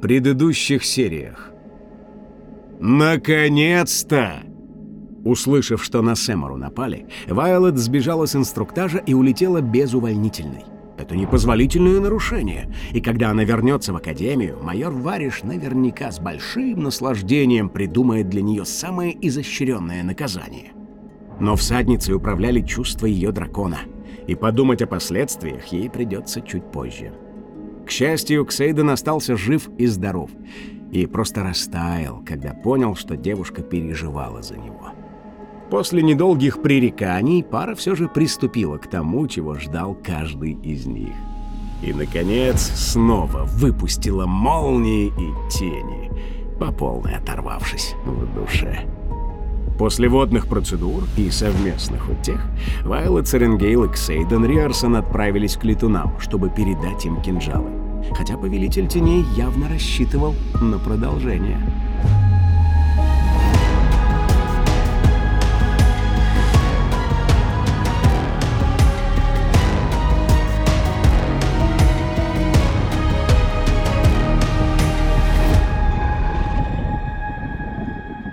Предыдущих сериях Наконец-то! Услышав, что на Сэмору напали, Вайлот сбежала с инструктажа и улетела без увольнительной. Это непозволительное нарушение, и когда она вернется в академию, майор Вариш наверняка с большим наслаждением придумает для нее самое изощренное наказание. Но всадницей управляли чувства ее дракона, и подумать о последствиях ей придется чуть позже. К счастью, Ксейден остался жив и здоров, и просто растаял, когда понял, что девушка переживала за него. После недолгих пререканий пара все же приступила к тому, чего ждал каждый из них. И, наконец, снова выпустила молнии и тени, по полной оторвавшись в душе. После водных процедур и совместных утех Вайлот, Церенгейл и Ксейден Риарсон отправились к летунам, чтобы передать им кинжалы. Хотя Повелитель Теней явно рассчитывал на продолжение.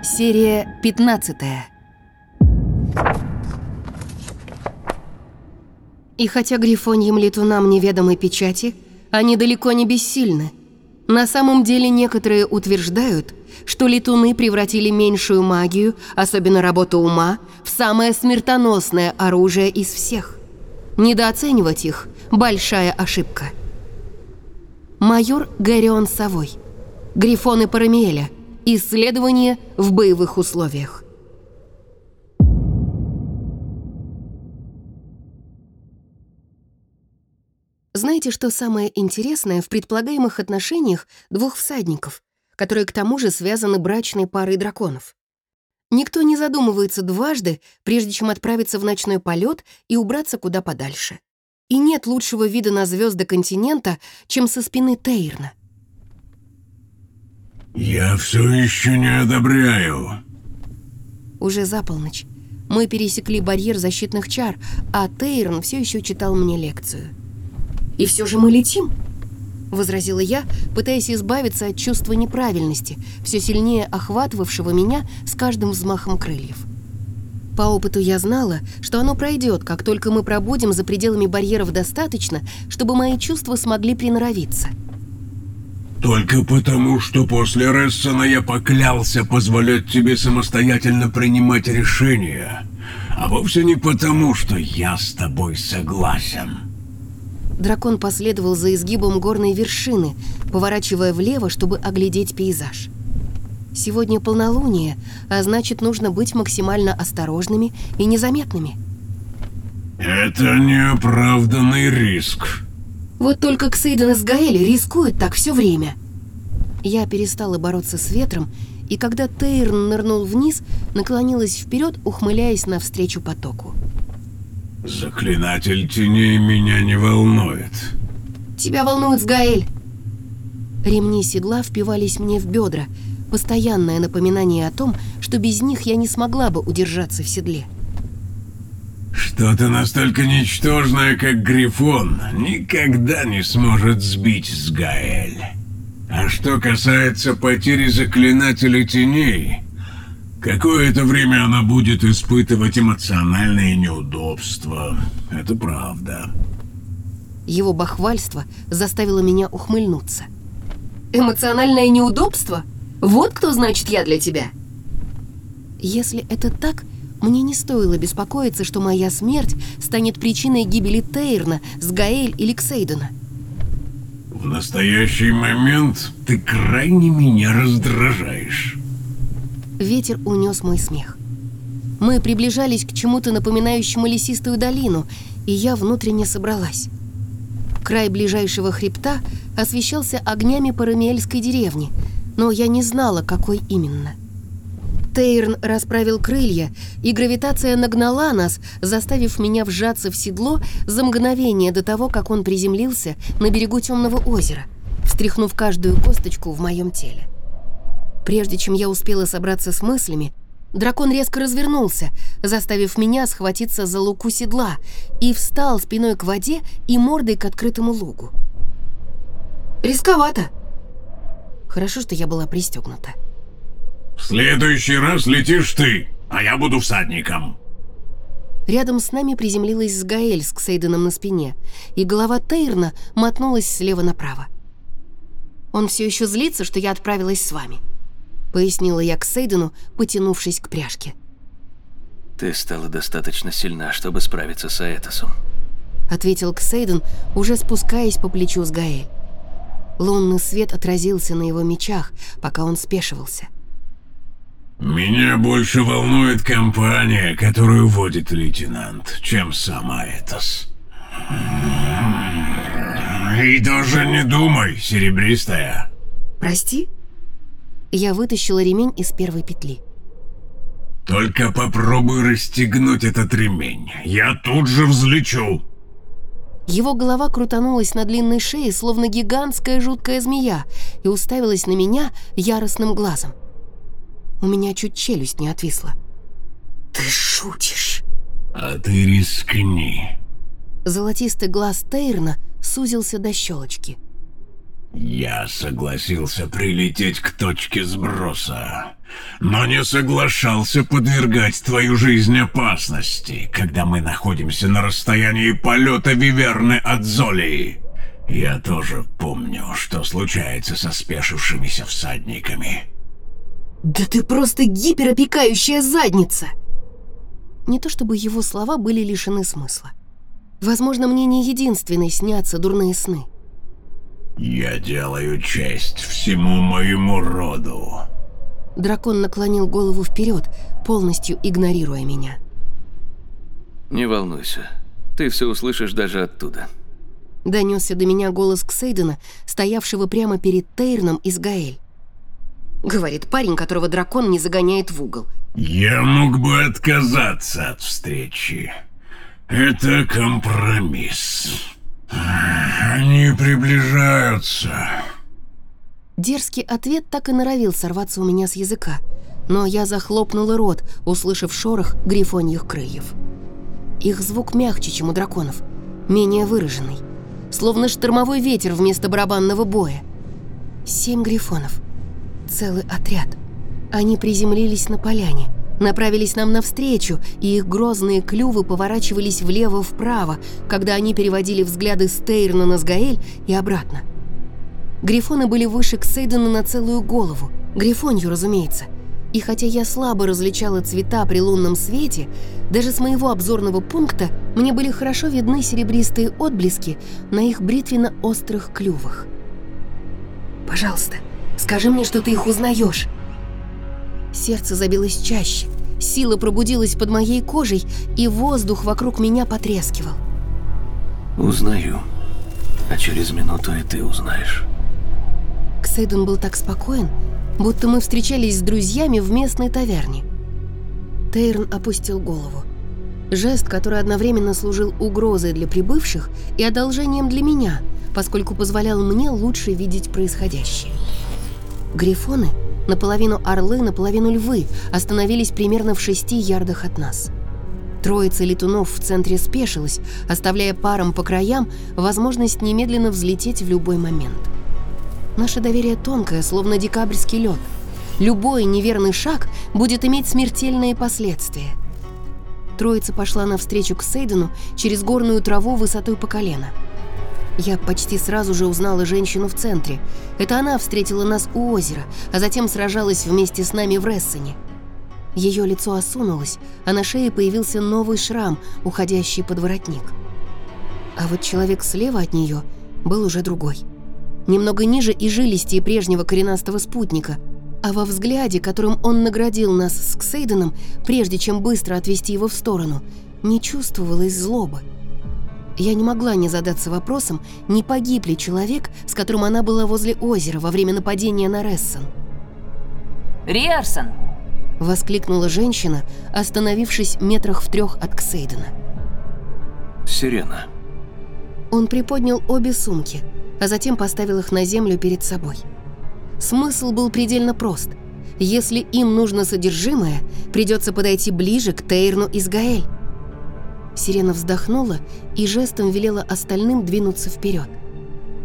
Серия 15 И хотя грифоньим летунам неведомой печати, они далеко не бессильны. На самом деле некоторые утверждают, что летуны превратили меньшую магию, особенно работу ума, в самое смертоносное оружие из всех. Недооценивать их – большая ошибка. Майор Гэрион Совой. Грифоны Парамиэля – Исследование в боевых условиях. Знаете, что самое интересное в предполагаемых отношениях двух всадников, которые к тому же связаны брачной парой драконов? Никто не задумывается дважды, прежде чем отправиться в ночной полет и убраться куда подальше. И нет лучшего вида на звезды континента, чем со спины Тейрна. «Я все еще не одобряю». Уже за полночь. Мы пересекли барьер защитных чар, а Тейрон все еще читал мне лекцию. «И все же мы летим?» — возразила я, пытаясь избавиться от чувства неправильности, все сильнее охватывавшего меня с каждым взмахом крыльев. По опыту я знала, что оно пройдет, как только мы пробудем за пределами барьеров достаточно, чтобы мои чувства смогли приноровиться — только потому, что после Рессона я поклялся позволять тебе самостоятельно принимать решения, а вовсе не потому, что я с тобой согласен. Дракон последовал за изгибом горной вершины, поворачивая влево, чтобы оглядеть пейзаж. Сегодня полнолуние, а значит, нужно быть максимально осторожными и незаметными. Это неоправданный риск. Вот только Ксейден из Гаэли рискует так все время. Я перестала бороться с ветром, и когда Тейрн нырнул вниз, наклонилась вперед, ухмыляясь навстречу потоку. «Заклинатель теней меня не волнует». «Тебя волнует Сгаэль!» Ремни седла впивались мне в бедра, постоянное напоминание о том, что без них я не смогла бы удержаться в седле. Что-то настолько ничтожное, как Грифон, никогда не сможет сбить с Гаэль. А что касается потери Заклинателя Теней, какое-то время она будет испытывать эмоциональные неудобства. Это правда. Его бахвальство заставило меня ухмыльнуться. «Эмоциональное неудобство? Вот кто значит я для тебя!» Если это так, мне не стоило беспокоиться, что моя смерть станет причиной гибели Тейрна, Сгаэль или Ксейдена. В настоящий момент ты крайне меня раздражаешь. Ветер унес мой смех. Мы приближались к чему-то напоминающему лесистую долину, и я внутренне собралась. Край ближайшего хребта освещался огнями парамиэльской деревни, но я не знала, какой именно. Тейрн расправил крылья, и гравитация нагнала нас, заставив меня вжаться в седло за мгновение до того, как он приземлился на берегу темного озера, встряхнув каждую косточку в моем теле. Прежде чем я успела собраться с мыслями, дракон резко развернулся, заставив меня схватиться за луку седла, и встал спиной к воде и мордой к открытому лугу. Рисковато. Хорошо, что я была пристегнута. В следующий раз летишь ты, а я буду всадником. Рядом с нами приземлилась Сгаэль с Ксейденом на спине, и голова Тейрна мотнулась слева направо. Он все еще злится, что я отправилась с вами. — пояснила я к Сейдену, потянувшись к пряжке. «Ты стала достаточно сильна, чтобы справиться с Аэтосом», — ответил Ксейден, уже спускаясь по плечу с Гаэль. Лунный свет отразился на его мечах, пока он спешивался. «Меня больше волнует компания, которую водит лейтенант, чем сам Аэтос. И даже не думай, серебристая». «Прости?» Я вытащила ремень из первой петли. «Только попробуй расстегнуть этот ремень. Я тут же взлечу!» Его голова крутанулась на длинной шее, словно гигантская жуткая змея, и уставилась на меня яростным глазом. У меня чуть челюсть не отвисла. «Ты шутишь?» «А ты рискни». Золотистый глаз Тейрна сузился до щелочки. Я согласился прилететь к точке сброса, но не соглашался подвергать твою жизнь опасности, когда мы находимся на расстоянии полета Виверны от Золии. Я тоже помню, что случается со спешившимися всадниками. Да ты просто гиперопекающая задница! Не то чтобы его слова были лишены смысла. Возможно, мне не единственной снятся дурные сны. «Я делаю честь всему моему роду». Дракон наклонил голову вперед, полностью игнорируя меня. «Не волнуйся, ты все услышишь даже оттуда». Донесся до меня голос Ксейдена, стоявшего прямо перед Тейрном из Гаэль. Говорит парень, которого дракон не загоняет в угол. «Я мог бы отказаться от встречи. Это компромисс». Они приближаются. Дерзкий ответ так и норовил сорваться у меня с языка, но я захлопнула рот, услышав шорох грифоньих крыльев. Их звук мягче, чем у драконов, менее выраженный, словно штормовой ветер вместо барабанного боя. Семь грифонов. Целый отряд. Они приземлились на поляне, направились нам навстречу, и их грозные клювы поворачивались влево-вправо, когда они переводили взгляды с Тейрна на Сгаэль и обратно. Грифоны были выше Ксейдена на целую голову, грифонью, разумеется. И хотя я слабо различала цвета при лунном свете, даже с моего обзорного пункта мне были хорошо видны серебристые отблески на их бритвенно-острых клювах. «Пожалуйста, скажи мне, что ты их узнаешь», Сердце забилось чаще, сила пробудилась под моей кожей, и воздух вокруг меня потрескивал. Узнаю. А через минуту и ты узнаешь. Ксейден был так спокоен, будто мы встречались с друзьями в местной таверне. Тейрн опустил голову. Жест, который одновременно служил угрозой для прибывших и одолжением для меня, поскольку позволял мне лучше видеть происходящее. Грифоны — наполовину орлы, наполовину львы, остановились примерно в шести ярдах от нас. Троица летунов в центре спешилась, оставляя парам по краям возможность немедленно взлететь в любой момент. Наше доверие тонкое, словно декабрьский лед. Любой неверный шаг будет иметь смертельные последствия. Троица пошла навстречу к Сейдену через горную траву высотой по колено – я почти сразу же узнала женщину в центре. Это она встретила нас у озера, а затем сражалась вместе с нами в Рессене. Ее лицо осунулось, а на шее появился новый шрам, уходящий под воротник. А вот человек слева от нее был уже другой. Немного ниже и жилистее прежнего коренастого спутника, а во взгляде, которым он наградил нас с Ксейденом, прежде чем быстро отвести его в сторону, не чувствовалось злобы. Я не могла не задаться вопросом, не погиб ли человек, с которым она была возле озера во время нападения на Рессон. Риарсон! Воскликнула женщина, остановившись метрах в трех от Ксейдена. Сирена. Он приподнял обе сумки, а затем поставил их на землю перед собой. Смысл был предельно прост. Если им нужно содержимое, придется подойти ближе к Тейрну из Гаэль. Сирена вздохнула и жестом велела остальным двинуться вперед.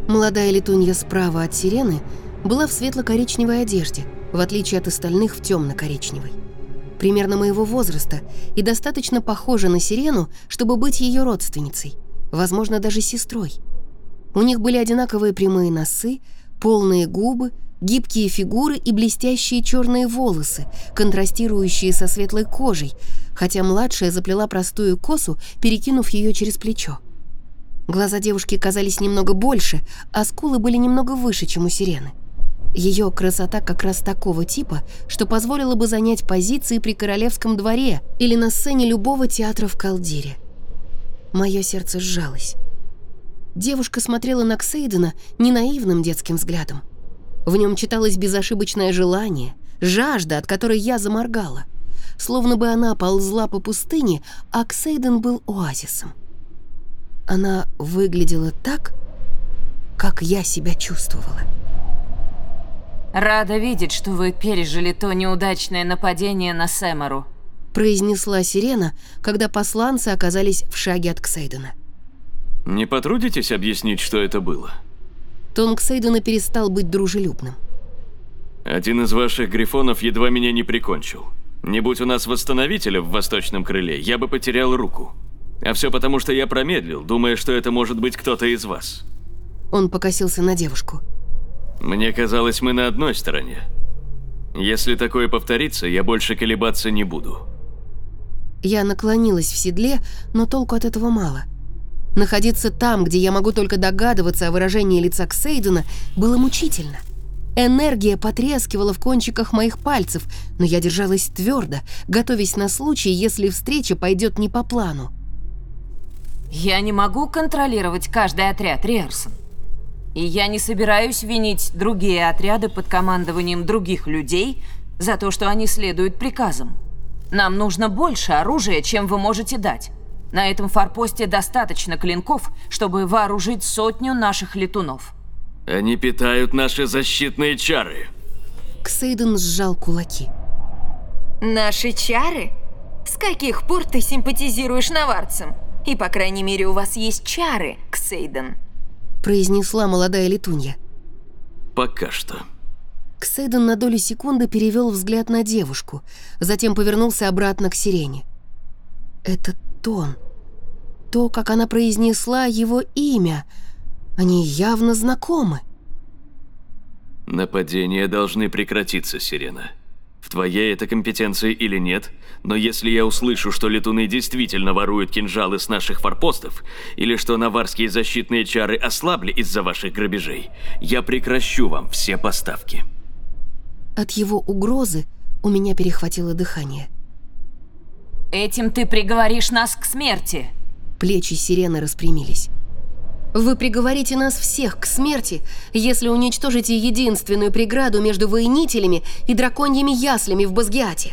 Молодая летунья справа от сирены была в светло-коричневой одежде, в отличие от остальных в темно-коричневой. Примерно моего возраста и достаточно похожа на сирену, чтобы быть ее родственницей, возможно, даже сестрой. У них были одинаковые прямые носы, полные губы, гибкие фигуры и блестящие черные волосы, контрастирующие со светлой кожей, хотя младшая заплела простую косу, перекинув ее через плечо. Глаза девушки казались немного больше, а скулы были немного выше, чем у сирены. Ее красота как раз такого типа, что позволила бы занять позиции при королевском дворе или на сцене любого театра в Калдире. Мое сердце сжалось. Девушка смотрела на Ксейдена не наивным детским взглядом. В нем читалось безошибочное желание, жажда, от которой я заморгала. Словно бы она ползла по пустыне, а Ксейден был оазисом. Она выглядела так, как я себя чувствовала. Рада видеть, что вы пережили то неудачное нападение на Сэмору. произнесла сирена, когда посланцы оказались в шаге от Ксейдена. Не потрудитесь объяснить, что это было? Тон Ксейдена перестал быть дружелюбным. Один из ваших грифонов едва меня не прикончил. Не будь у нас восстановителя в восточном крыле, я бы потерял руку. А все потому, что я промедлил, думая, что это может быть кто-то из вас. Он покосился на девушку. Мне казалось, мы на одной стороне. Если такое повторится, я больше колебаться не буду. Я наклонилась в седле, но толку от этого мало. Находиться там, где я могу только догадываться о выражении лица Ксейдена, было мучительно. Энергия потрескивала в кончиках моих пальцев, но я держалась твердо, готовясь на случай, если встреча пойдет не по плану. Я не могу контролировать каждый отряд, Риарсон. И я не собираюсь винить другие отряды под командованием других людей за то, что они следуют приказам. Нам нужно больше оружия, чем вы можете дать. На этом форпосте достаточно клинков, чтобы вооружить сотню наших летунов. Они питают наши защитные чары. Ксейден сжал кулаки. Наши чары? С каких пор ты симпатизируешь наварцам? И, по крайней мере, у вас есть чары, Ксейден. произнесла молодая летунья. Пока что. Ксейден на долю секунды перевел взгляд на девушку, затем повернулся обратно к сирене. Этот тон, то, как она произнесла его имя, они явно знакомы. Нападения должны прекратиться, Сирена. В твоей это компетенции или нет, но если я услышу, что летуны действительно воруют кинжалы с наших форпостов, или что наварские защитные чары ослабли из-за ваших грабежей, я прекращу вам все поставки. От его угрозы у меня перехватило дыхание. Этим ты приговоришь нас к смерти. Плечи сирены распрямились. Вы приговорите нас всех к смерти, если уничтожите единственную преграду между воинителями и драконьими яслями в Базгиате.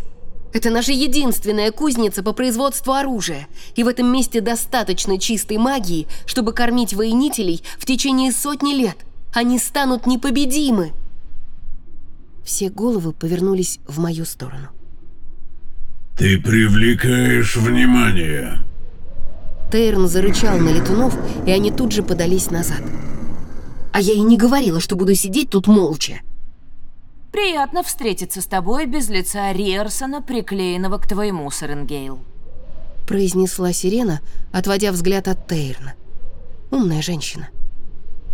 Это наша единственная кузница по производству оружия, и в этом месте достаточно чистой магии, чтобы кормить воинителей в течение сотни лет. Они станут непобедимы. Все головы повернулись в мою сторону. Ты привлекаешь внимание. Тейрн зарычал на летунов, и они тут же подались назад. А я и не говорила, что буду сидеть тут молча. Приятно встретиться с тобой без лица Риерсона, приклеенного к твоему, Саренгейл. произнесла сирена, отводя взгляд от Тейрна. Умная женщина.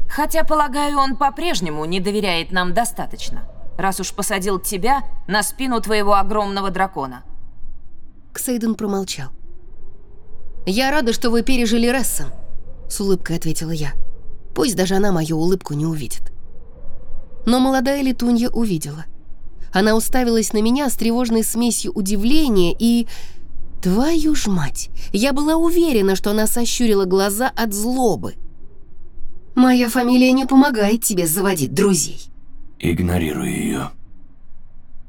Хотя, полагаю, он по-прежнему не доверяет нам достаточно, раз уж посадил тебя на спину твоего огромного дракона. Ксейден промолчал. «Я рада, что вы пережили Рессон», — с улыбкой ответила я. Пусть даже она мою улыбку не увидит. Но молодая летунья увидела. Она уставилась на меня с тревожной смесью удивления и Твою ж мать! Я была уверена, что она сощурила глаза от злобы. Моя фамилия не помогает тебе заводить друзей. Игнорируй ее.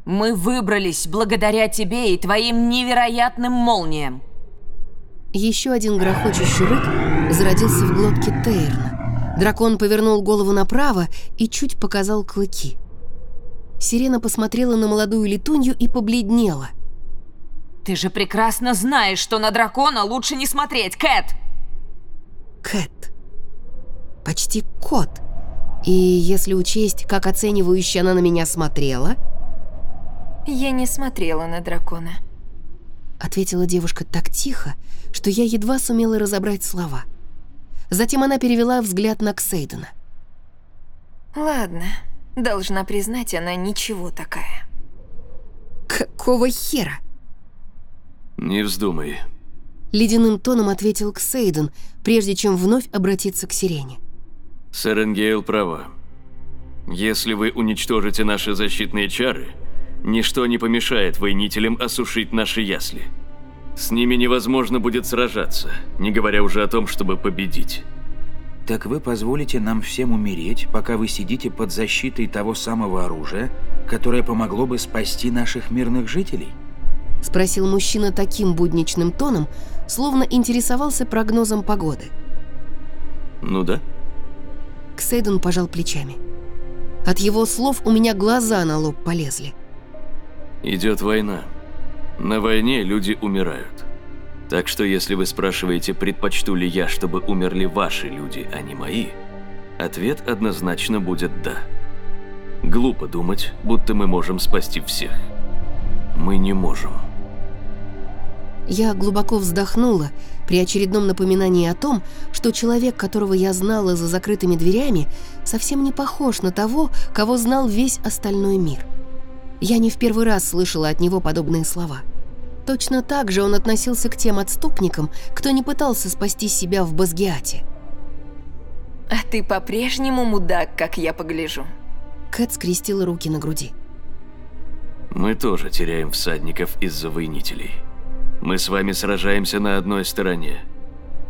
Мы выбрались благодаря тебе и твоим невероятным молниям. Еще один грохочущий рык зародился в глотке Тейрна. Дракон повернул голову направо и чуть показал клыки. Сирена посмотрела на молодую летунью и побледнела. Ты же прекрасно знаешь, что на дракона лучше не смотреть, Кэт! Кэт. Почти кот. И если учесть, как оценивающе она на меня смотрела, Я не смотрела на дракона. ответила девушка так тихо, что я едва сумела разобрать слова. Затем она перевела взгляд на Ксейдена. Ладно, должна признать, она ничего такая. «Какого хера?» Не вздумай. Ледяным тоном ответил Ксейден, прежде чем вновь обратиться к Сирене. Серенгейл права. Если вы уничтожите наши защитные чары, ничто не помешает воинителям осушить наши ясли. С ними невозможно будет сражаться, не говоря уже о том, чтобы победить. Так вы позволите нам всем умереть, пока вы сидите под защитой того самого оружия, которое помогло бы спасти наших мирных жителей? Спросил мужчина таким будничным тоном, словно интересовался прогнозом погоды. Ну да. Ксейден пожал плечами. От его слов у меня глаза на лоб полезли. Идет война. На войне люди умирают. Так что если вы спрашиваете, предпочту ли я, чтобы умерли ваши люди, а не мои, ответ однозначно будет «да». Глупо думать, будто мы можем спасти всех. Мы не можем. Я глубоко вздохнула при очередном напоминании о том, что человек, которого я знала за закрытыми дверями, совсем не похож на того, кого знал весь остальной мир. Я не в первый раз слышала от него подобные слова. Точно так же он относился к тем отступникам, кто не пытался спасти себя в Базгиате. А ты по-прежнему мудак, как я погляжу. Кэт скрестила руки на груди. Мы тоже теряем всадников из-за воинителей. Мы с вами сражаемся на одной стороне.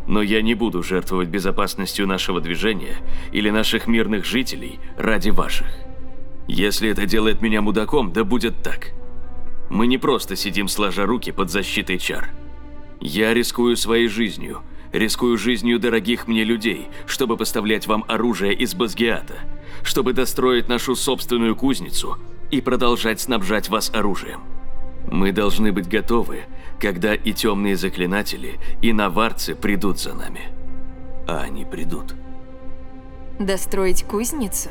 Но я не буду жертвовать безопасностью нашего движения или наших мирных жителей ради ваших. Если это делает меня мудаком, да будет так. Мы не просто сидим сложа руки под защитой чар. Я рискую своей жизнью, рискую жизнью дорогих мне людей, чтобы поставлять вам оружие из Базгиата, чтобы достроить нашу собственную кузницу и продолжать снабжать вас оружием. Мы должны быть готовы, когда и темные заклинатели, и наварцы придут за нами. А они придут. Достроить кузницу?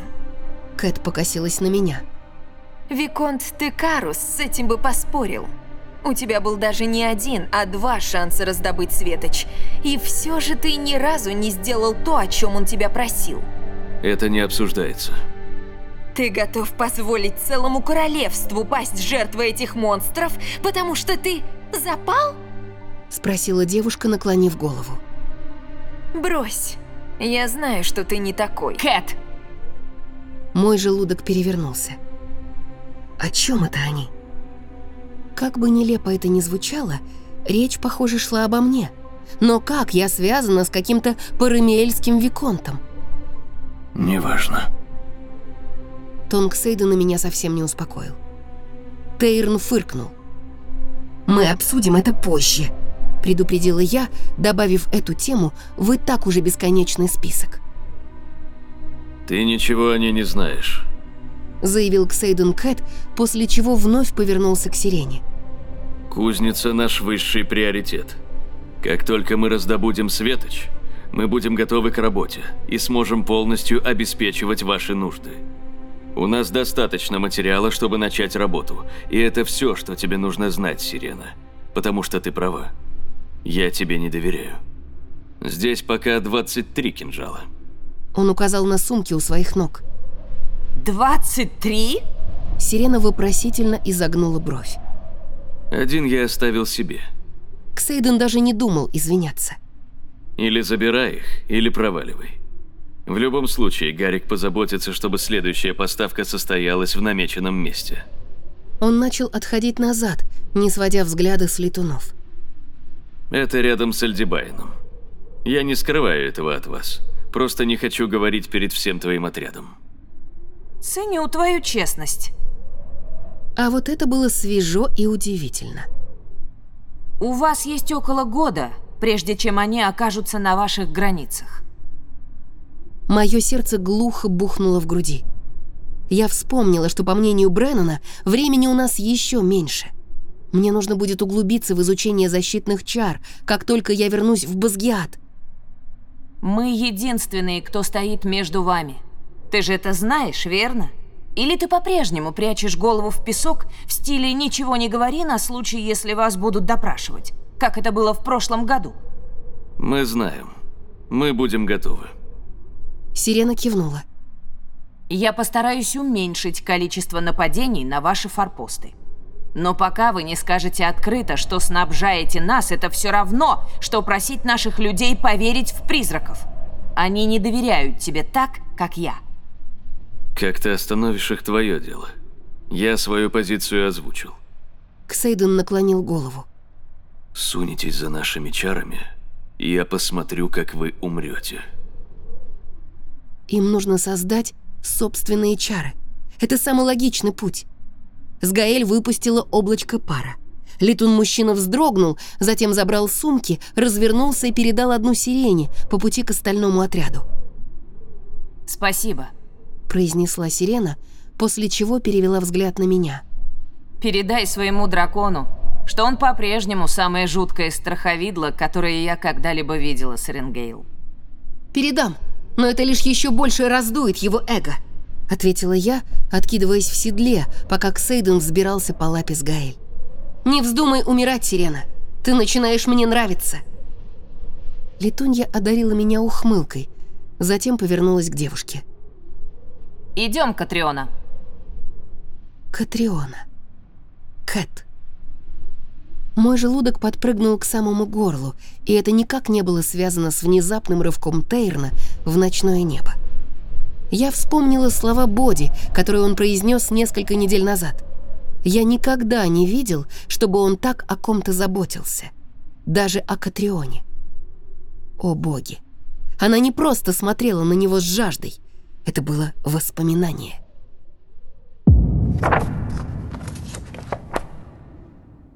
Кэт покосилась на меня. Виконт Текарус с этим бы поспорил. У тебя был даже не один, а два шанса раздобыть Светоч. И все же ты ни разу не сделал то, о чем он тебя просил. Это не обсуждается. Ты готов позволить целому королевству пасть жертвой этих монстров, потому что ты запал? Спросила девушка, наклонив голову. Брось. Я знаю, что ты не такой. Кэт! Мой желудок перевернулся. О чем это они? Как бы нелепо это ни звучало, речь, похоже, шла обо мне. Но как я связана с каким-то парамиэльским виконтом? Неважно. Тон Ксейдена меня совсем не успокоил. Тейрн фыркнул. «Мы обсудим это позже», — предупредила я, добавив эту тему в и так уже бесконечный список. Ты ничего о ней не знаешь. Заявил Ксейден Кэт, после чего вновь повернулся к Сирене. Кузница – наш высший приоритет. Как только мы раздобудем светоч, мы будем готовы к работе и сможем полностью обеспечивать ваши нужды. У нас достаточно материала, чтобы начать работу, и это все, что тебе нужно знать, Сирена. Потому что ты права. Я тебе не доверяю. Здесь пока 23 кинжала. Он указал на сумки у своих ног. 23? Сирена вопросительно изогнула бровь. Один я оставил себе. Ксейден даже не думал извиняться. Или забирай их, или проваливай. В любом случае, Гарик позаботится, чтобы следующая поставка состоялась в намеченном месте. Он начал отходить назад, не сводя взгляда с летунов. Это рядом с Альдибайном. Я не скрываю этого от вас. Просто не хочу говорить перед всем твоим отрядом. Ценю твою честность. А вот это было свежо и удивительно. У вас есть около года, прежде чем они окажутся на ваших границах. Мое сердце глухо бухнуло в груди. Я вспомнила, что, по мнению Бреннана, времени у нас еще меньше. Мне нужно будет углубиться в изучение защитных чар, как только я вернусь в Базгиат. Мы единственные, кто стоит между вами. Ты же это знаешь, верно? Или ты по-прежнему прячешь голову в песок в стиле «ничего не говори на случай, если вас будут допрашивать», как это было в прошлом году? Мы знаем. Мы будем готовы. Сирена кивнула. Я постараюсь уменьшить количество нападений на ваши форпосты. Но пока вы не скажете открыто, что снабжаете нас, это все равно, что просить наших людей поверить в призраков. Они не доверяют тебе так, как я. Как ты остановишь их, твое дело. Я свою позицию озвучил. Ксейден наклонил голову. Сунетесь за нашими чарами, и я посмотрю, как вы умрете. Им нужно создать собственные чары. Это самый логичный путь. Сгаэль выпустила облачко пара. Летун-мужчина вздрогнул, затем забрал сумки, развернулся и передал одну сирене по пути к остальному отряду. «Спасибо», — произнесла сирена, после чего перевела взгляд на меня. «Передай своему дракону, что он по-прежнему самое жуткое страховидло, которое я когда-либо видела, Саренгейл». «Передам, но это лишь еще больше раздует его эго», — ответила я, откидываясь в седле, пока Ксейден взбирался по лапе с Гаэль. «Не вздумай умирать, Сирена. Ты начинаешь мне нравиться». Летунья одарила меня ухмылкой, затем повернулась к девушке. «Идем, Катриона». Катриона. Кэт. Мой желудок подпрыгнул к самому горлу, и это никак не было связано с внезапным рывком Тейрна в ночное небо. Я вспомнила слова Боди, которые он произнес несколько недель назад. Я никогда не видел, чтобы он так о ком-то заботился. Даже о Катрионе. О боги! Она не просто смотрела на него с жаждой. Это было воспоминание.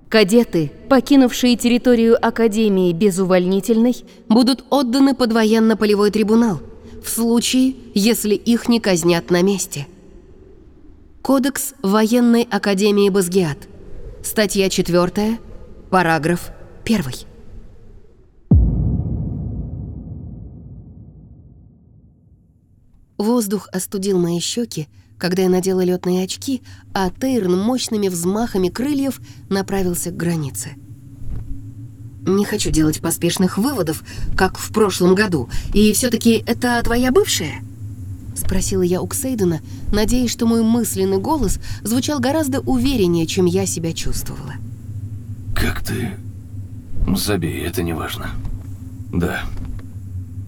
Кадеты, покинувшие территорию Академии без увольнительной, будут отданы под военно-полевой трибунал – в случае, если их не казнят на месте. Кодекс военной академии Базгиат. Статья 4, параграф 1. Воздух остудил мои щеки, когда я надела летные очки, а Тейрн мощными взмахами крыльев направился к границе. Не хочу делать поспешных выводов, как в прошлом году. И все-таки это твоя бывшая? Спросила я у Ксейдена, надеясь, что мой мысленный голос звучал гораздо увереннее, чем я себя чувствовала. Как ты... Забей, это не важно. Да.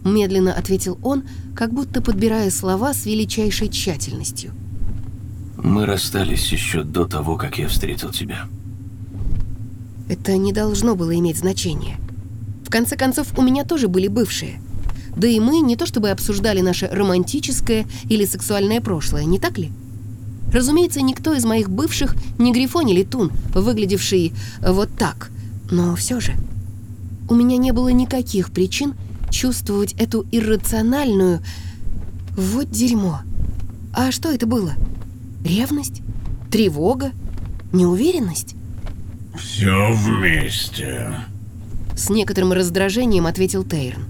Медленно ответил он, как будто подбирая слова с величайшей тщательностью. Мы расстались еще до того, как я встретил тебя. Это не должно было иметь значения. В конце концов, у меня тоже были бывшие. Да и мы не то чтобы обсуждали наше романтическое или сексуальное прошлое, не так ли? Разумеется, никто из моих бывших не Грифон или Тун, выглядевший вот так. Но все же, у меня не было никаких причин чувствовать эту иррациональную... Вот дерьмо. А что это было? Ревность? Тревога? Неуверенность? «Все вместе», — с некоторым раздражением ответил Тейрн.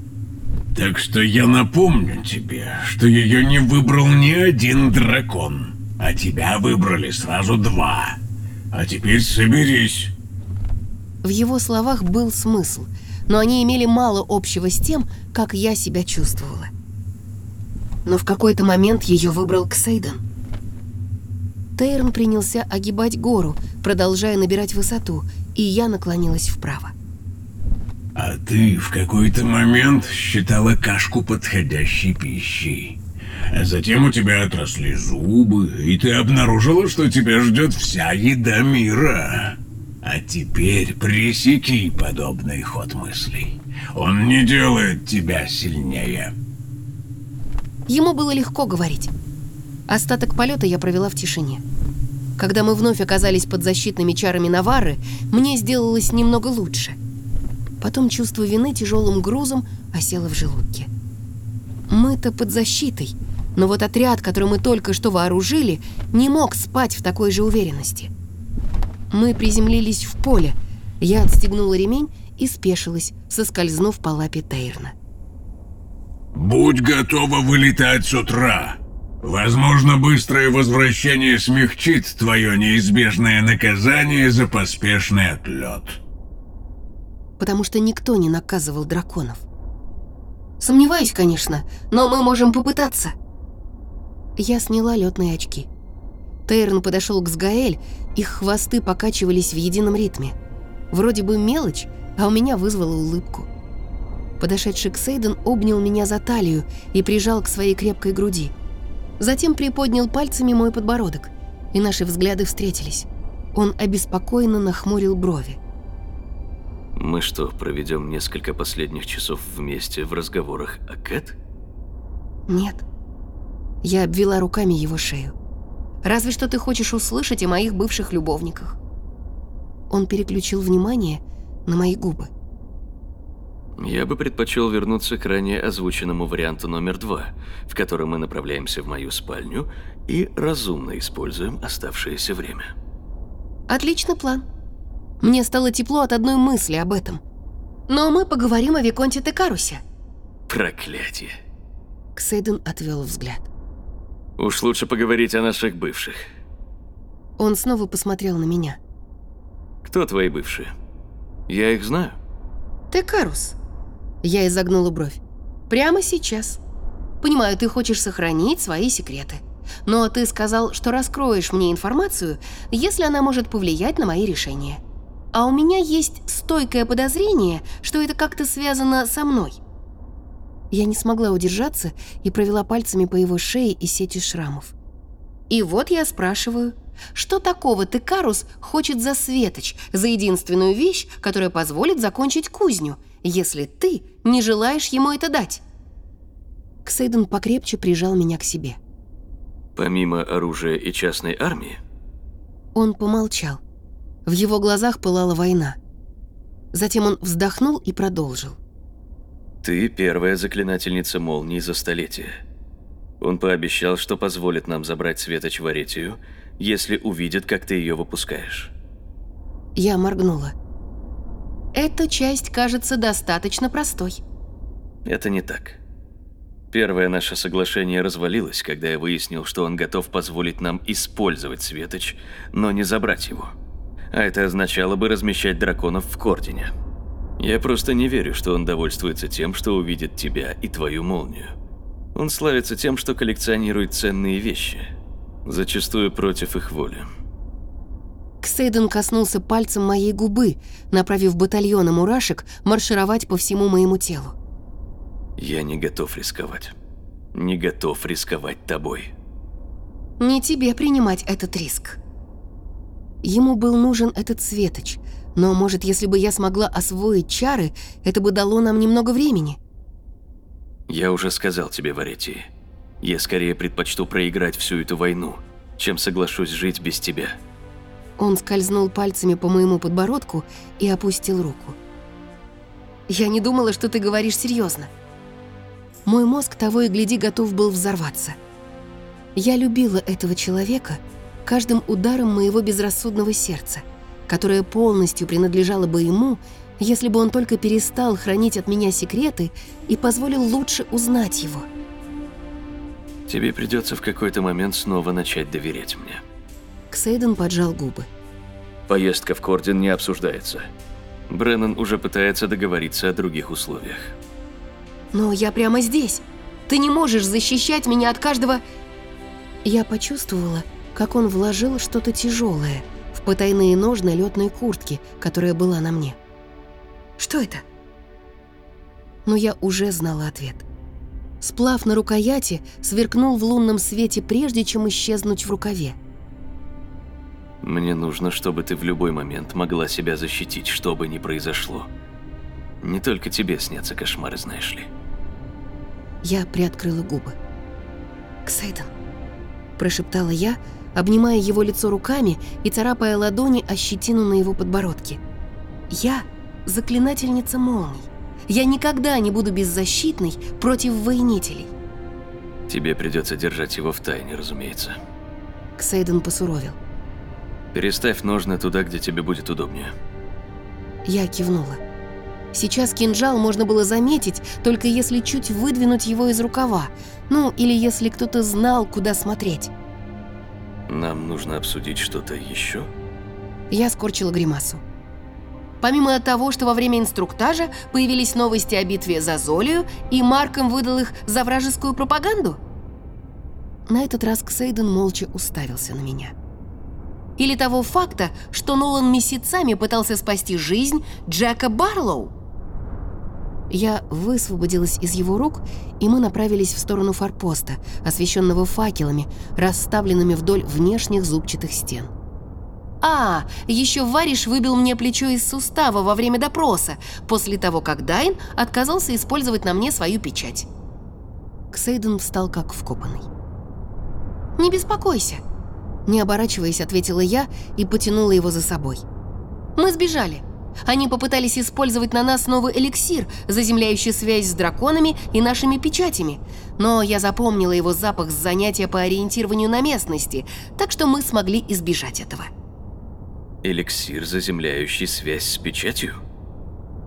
«Так что я напомню тебе, что ее не выбрал ни один дракон, а тебя выбрали сразу два. А теперь соберись». В его словах был смысл, но они имели мало общего с тем, как я себя чувствовала. Но в какой-то момент ее выбрал Ксейден. Тейрон принялся огибать гору, продолжая набирать высоту, и я наклонилась вправо. А ты в какой-то момент считала кашку подходящей пищей. А затем у тебя отросли зубы, и ты обнаружила, что тебя ждет вся еда мира. А теперь пресеки подобный ход мыслей. Он не делает тебя сильнее. Ему было легко говорить. Остаток полета я провела в тишине. Когда мы вновь оказались под защитными чарами Навары, мне сделалось немного лучше. Потом чувство вины тяжелым грузом осело в желудке. Мы-то под защитой, но вот отряд, который мы только что вооружили, не мог спать в такой же уверенности. Мы приземлились в поле. Я отстегнула ремень и спешилась, соскользнув по лапе Тейрна. Будь готова вылетать с утра. Возможно, быстрое возвращение смягчит твое неизбежное наказание за поспешный отлет. Потому что никто не наказывал драконов. Сомневаюсь, конечно, но мы можем попытаться. Я сняла летные очки. Тейрон подошел к Сгаэль, их хвосты покачивались в едином ритме. Вроде бы мелочь, а у меня вызвала улыбку. Подошедший к Сейден обнял меня за талию и прижал к своей крепкой груди. Затем приподнял пальцами мой подбородок, и наши взгляды встретились. Он обеспокоенно нахмурил брови. Мы что, проведем несколько последних часов вместе в разговорах о Кэт? Нет. Я обвела руками его шею. Разве что ты хочешь услышать о моих бывших любовниках. Он переключил внимание на мои губы. Я бы предпочел вернуться к ранее озвученному варианту номер два, в котором мы направляемся в мою спальню и разумно используем оставшееся время. Отличный план. Мне стало тепло от одной мысли об этом. Но мы поговорим о Виконте Текарусе. Проклятие. Ксейден отвел взгляд. Уж лучше поговорить о наших бывших. Он снова посмотрел на меня. Кто твои бывшие? Я их знаю. Текарус. Я изогнула бровь. Прямо сейчас. Понимаю, ты хочешь сохранить свои секреты. Но ты сказал, что раскроешь мне информацию, если она может повлиять на мои решения. А у меня есть стойкое подозрение, что это как-то связано со мной. Я не смогла удержаться и провела пальцами по его шее и сети шрамов. И вот я спрашиваю, что такого Текарус хочет за Светоч, за единственную вещь, которая позволит закончить кузню, если ты не желаешь ему это дать? Ксейден покрепче прижал меня к себе. Помимо оружия и частной армии? Он помолчал. В его глазах пылала война. Затем он вздохнул и продолжил. Ты первая заклинательница молнии за столетие. Он пообещал, что позволит нам забрать Светоч в Аретию, если увидит, как ты ее выпускаешь. Я моргнула. Эта часть кажется достаточно простой. Это не так. Первое наше соглашение развалилось, когда я выяснил, что он готов позволить нам использовать Светоч, но не забрать его. А это означало бы размещать драконов в Кордине. Я просто не верю, что он довольствуется тем, что увидит тебя и твою молнию. Он славится тем, что коллекционирует ценные вещи, зачастую против их воли. Ксейден коснулся пальцем моей губы, направив батальоны мурашек маршировать по всему моему телу. Я не готов рисковать. Не готов рисковать тобой. Не тебе принимать этот риск. Ему был нужен этот светоч, но, может, если бы я смогла освоить чары, это бы дало нам немного времени. Я уже сказал тебе, Варетии, я скорее предпочту проиграть всю эту войну, чем соглашусь жить без тебя. Он скользнул пальцами по моему подбородку и опустил руку. Я не думала, что ты говоришь серьезно. Мой мозг того и гляди готов был взорваться. Я любила этого человека каждым ударом моего безрассудного сердца, которое полностью принадлежало бы ему, если бы он только перестал хранить от меня секреты и позволил лучше узнать его. Тебе придется в какой-то момент снова начать доверять мне. Ксейден поджал губы. Поездка в Кордин не обсуждается. Бреннан уже пытается договориться о других условиях. Но я прямо здесь. Ты не можешь защищать меня от каждого... Я почувствовала, как он вложил что-то тяжелое в потайные ножны летной куртки, которая была на мне. Что это? Но я уже знала ответ. Сплав на рукояти сверкнул в лунном свете, прежде чем исчезнуть в рукаве. Мне нужно, чтобы ты в любой момент могла себя защитить, что бы ни произошло. Не только тебе снятся кошмары, знаешь ли. Я приоткрыла губы. «Ксейден», – прошептала я, обнимая его лицо руками и царапая ладони о щетину на его подбородке. «Я – заклинательница молний. Я никогда не буду беззащитной против воинителей». Тебе придется держать его в тайне, разумеется. Ксейден посуровил. Переставь ножны туда, где тебе будет удобнее. Я кивнула. Сейчас кинжал можно было заметить, только если чуть выдвинуть его из рукава, ну или если кто-то знал, куда смотреть. Нам нужно обсудить что-то еще? Я скорчила гримасу. Помимо того, что во время инструктажа появились новости о битве за Золию, и Марком выдал их за вражескую пропаганду? На этот раз Ксейден молча уставился на меня. Или того факта, что Нолан месяцами пытался спасти жизнь Джека Барлоу? Я высвободилась из его рук, и мы направились в сторону форпоста, освещенного факелами, расставленными вдоль внешних зубчатых стен. А, еще Вариш выбил мне плечо из сустава во время допроса, после того, как Дайн отказался использовать на мне свою печать. Ксейден встал как вкопанный. «Не беспокойся», — не оборачиваясь, ответила я и потянула его за собой. «Мы сбежали. Они попытались использовать на нас новый эликсир, заземляющий связь с драконами и нашими печатями. Но я запомнила его запах с занятия по ориентированию на местности, так что мы смогли избежать этого. Эликсир, заземляющий связь с печатью?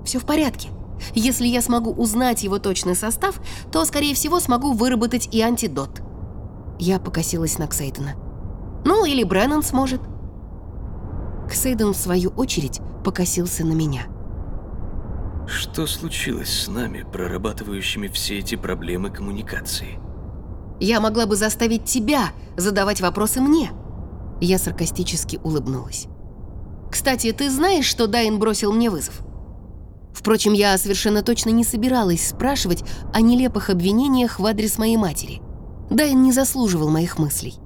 Все в порядке. Если я смогу узнать его точный состав, то, скорее всего, смогу выработать и антидот. Я покосилась на Ксейдена. Ну, или Бреннан сможет. Ксейден, в свою очередь, покосился на меня. Что случилось с нами, прорабатывающими все эти проблемы коммуникации? Я могла бы заставить тебя задавать вопросы мне. Я саркастически улыбнулась. Кстати, ты знаешь, что Дайн бросил мне вызов? Впрочем, я совершенно точно не собиралась спрашивать о нелепых обвинениях в адрес моей матери. Дайн не заслуживал моих мыслей.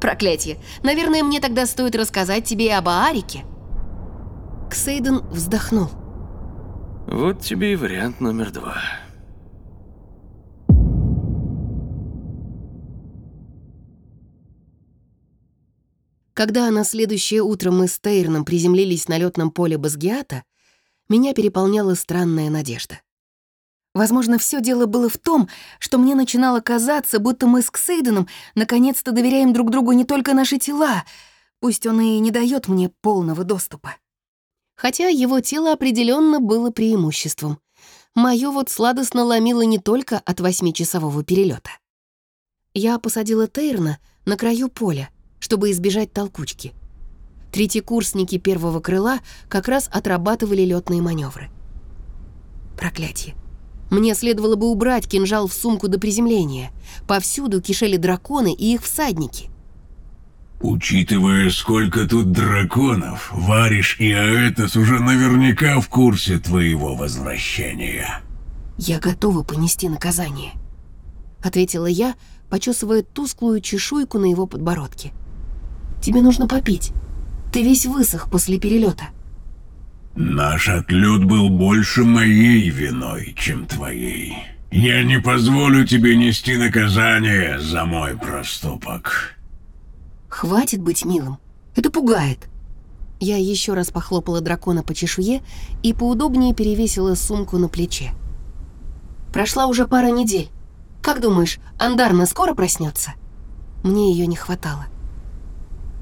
Проклятие. Наверное, мне тогда стоит рассказать тебе и об Аарике. Ксейден вздохнул. Вот тебе и вариант номер два. Когда на следующее утро мы с Тейрном приземлились на летном поле Базгиата, меня переполняла странная надежда. Возможно, все дело было в том, что мне начинало казаться, будто мы с Ксейденом наконец-то доверяем друг другу не только наши тела, пусть он и не дает мне полного доступа. Хотя его тело определенно было преимуществом. Моё вот сладостно ломило не только от восьмичасового перелета. Я посадила Тейрна на краю поля, чтобы избежать толкучки. Третьекурсники первого крыла как раз отрабатывали летные маневры. Проклятие. Мне следовало бы убрать кинжал в сумку до приземления. Повсюду кишели драконы и их всадники. Учитывая, сколько тут драконов, Вариш и Аэтос уже наверняка в курсе твоего возвращения. «Я готова понести наказание», — ответила я, почесывая тусклую чешуйку на его подбородке. «Тебе нужно попить. Ты весь высох после перелета. Наш отлет был больше моей виной, чем твоей. Я не позволю тебе нести наказание за мой проступок. Хватит быть милым. Это пугает. Я еще раз похлопала дракона по чешуе и поудобнее перевесила сумку на плече. Прошла уже пара недель. Как думаешь, Андарна скоро проснется? Мне ее не хватало.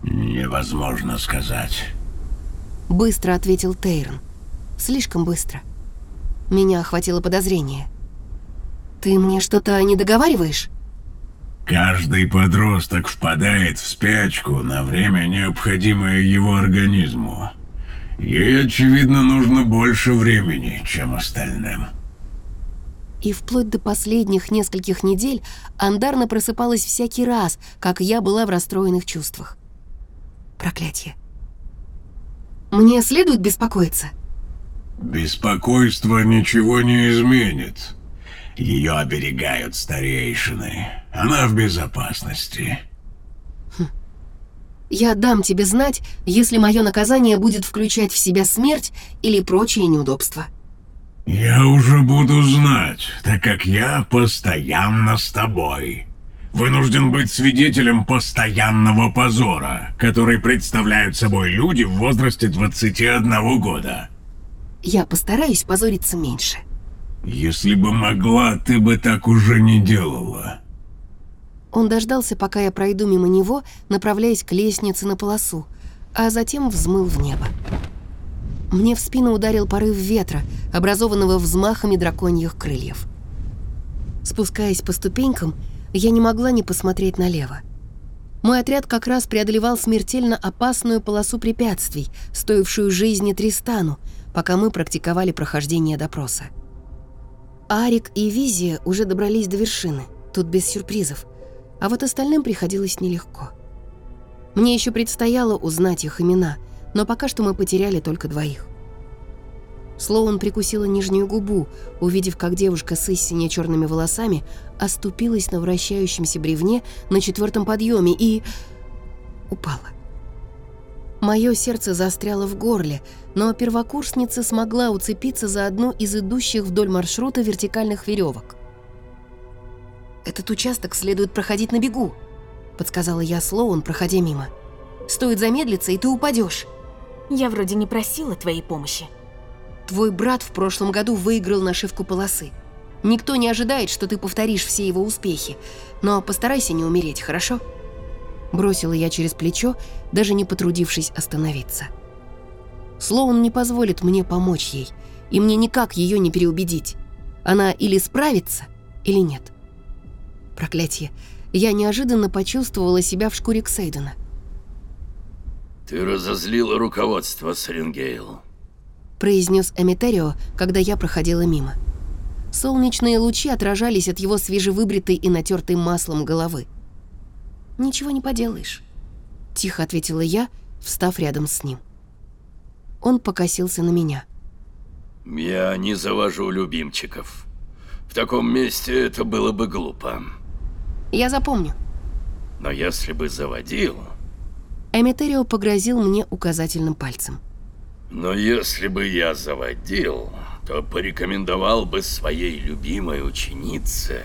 Невозможно сказать. Быстро ответил Тейрон. Слишком быстро. Меня охватило подозрение. Ты мне что-то не договариваешь? Каждый подросток впадает в спячку на время, необходимое его организму. Ей, очевидно, нужно больше времени, чем остальным. И вплоть до последних нескольких недель Андарна просыпалась всякий раз, как я была в расстроенных чувствах. Проклятие. Мне следует беспокоиться? Беспокойство ничего не изменит. Ее оберегают старейшины. Она в безопасности. Я дам тебе знать, если мое наказание будет включать в себя смерть или прочие неудобства. Я уже буду знать, так как я постоянно с тобой. Вынужден быть свидетелем постоянного позора, который представляют собой люди в возрасте 21 года. Я постараюсь позориться меньше. Если бы могла, ты бы так уже не делала. Он дождался, пока я пройду мимо него, направляясь к лестнице на полосу, а затем взмыл в небо. Мне в спину ударил порыв ветра, образованного взмахами драконьих крыльев. Спускаясь по ступенькам, я не могла не посмотреть налево. Мой отряд как раз преодолевал смертельно опасную полосу препятствий, стоившую жизни Тристану, пока мы практиковали прохождение допроса. Арик и Визия уже добрались до вершины, тут без сюрпризов, а вот остальным приходилось нелегко. Мне еще предстояло узнать их имена, но пока что мы потеряли только двоих. Слоун прикусила нижнюю губу, увидев, как девушка с истине черными волосами оступилась на вращающемся бревне на четвертом подъеме и... упала. Мое сердце застряло в горле, но первокурсница смогла уцепиться за одну из идущих вдоль маршрута вертикальных веревок. «Этот участок следует проходить на бегу», — подсказала я Слоун, проходя мимо. «Стоит замедлиться, и ты упадешь. Я вроде не просила твоей помощи. Твой брат в прошлом году выиграл нашивку полосы. Никто не ожидает, что ты повторишь все его успехи, но постарайся не умереть, хорошо?» Бросила я через плечо, даже не потрудившись остановиться. Слоун не позволит мне помочь ей, и мне никак ее не переубедить. Она или справится, или нет. Проклятие, я неожиданно почувствовала себя в шкуре Ксейдена. «Ты разозлила руководство, Сарингейл», — произнес Эмитерио, когда я проходила мимо. Солнечные лучи отражались от его свежевыбритой и натертой маслом головы. «Ничего не поделаешь», — тихо ответила я, встав рядом с ним. Он покосился на меня. «Я не завожу любимчиков. В таком месте это было бы глупо». «Я запомню». «Но если бы заводил...» Эмитерио погрозил мне указательным пальцем. «Но если бы я заводил, то порекомендовал бы своей любимой ученице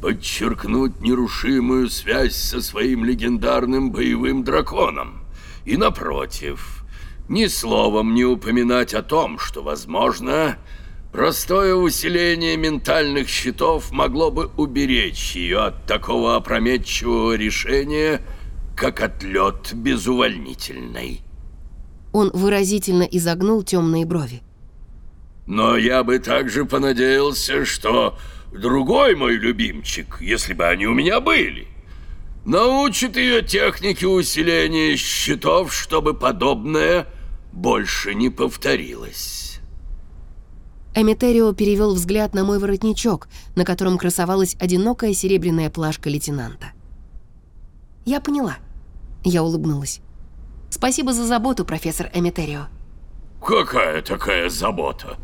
подчеркнуть нерушимую связь со своим легендарным боевым драконом. И напротив, ни словом не упоминать о том, что, возможно, простое усиление ментальных щитов могло бы уберечь ее от такого опрометчивого решения, как отлет безувольнительной. Он выразительно изогнул темные брови. Но я бы также понадеялся, что другой мой любимчик, если бы они у меня были, научит ее технике усиления щитов, чтобы подобное больше не повторилось. Эмитерио перевел взгляд на мой воротничок, на котором красовалась одинокая серебряная плашка лейтенанта. «Я поняла». Я улыбнулась. «Спасибо за заботу, профессор Эмитерио». «Какая такая забота?»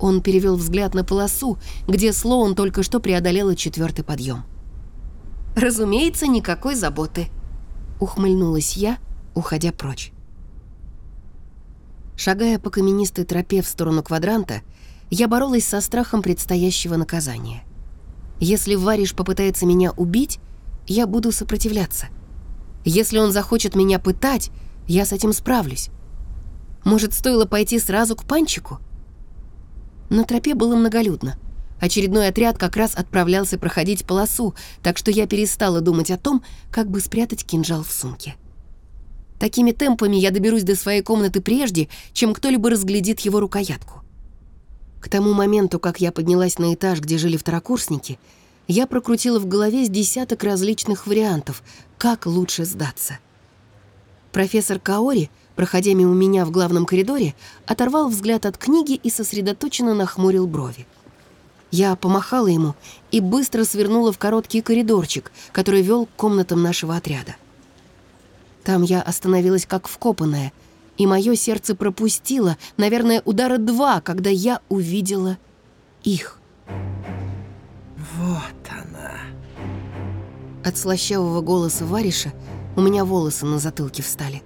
Он перевел взгляд на полосу, где Слоун только что преодолела четвертый подъем. «Разумеется, никакой заботы», — ухмыльнулась я, уходя прочь. Шагая по каменистой тропе в сторону квадранта, я боролась со страхом предстоящего наказания. Если Вариш попытается меня убить, я буду сопротивляться. Если он захочет меня пытать, я с этим справлюсь. Может, стоило пойти сразу к Панчику? На тропе было многолюдно. Очередной отряд как раз отправлялся проходить полосу, так что я перестала думать о том, как бы спрятать кинжал в сумке. Такими темпами я доберусь до своей комнаты прежде, чем кто-либо разглядит его рукоятку. К тому моменту, как я поднялась на этаж, где жили второкурсники, я прокрутила в голове с десяток различных вариантов, как лучше сдаться. Профессор Каори проходя мимо меня в главном коридоре, оторвал взгляд от книги и сосредоточенно нахмурил брови. Я помахала ему и быстро свернула в короткий коридорчик, который вел к комнатам нашего отряда. Там я остановилась как вкопанная, и мое сердце пропустило, наверное, удара два, когда я увидела их. Вот она. От слащавого голоса Вариша У меня волосы на затылке встали.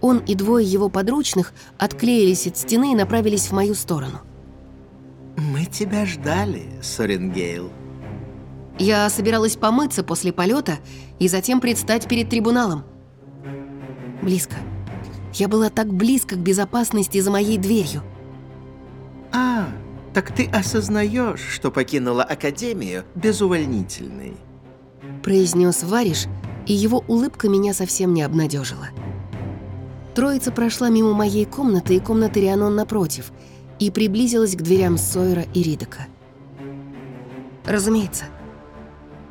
Он и двое его подручных отклеились от стены и направились в мою сторону. Мы тебя ждали, Соренгейл. Я собиралась помыться после полета и затем предстать перед трибуналом. Близко. Я была так близко к безопасности за моей дверью. А, так ты осознаешь, что покинула Академию без увольнительной. Произнес Вариш, и его улыбка меня совсем не обнадежила. Троица прошла мимо моей комнаты и комнаты Рианон напротив и приблизилась к дверям Сойера и Ридека. Разумеется.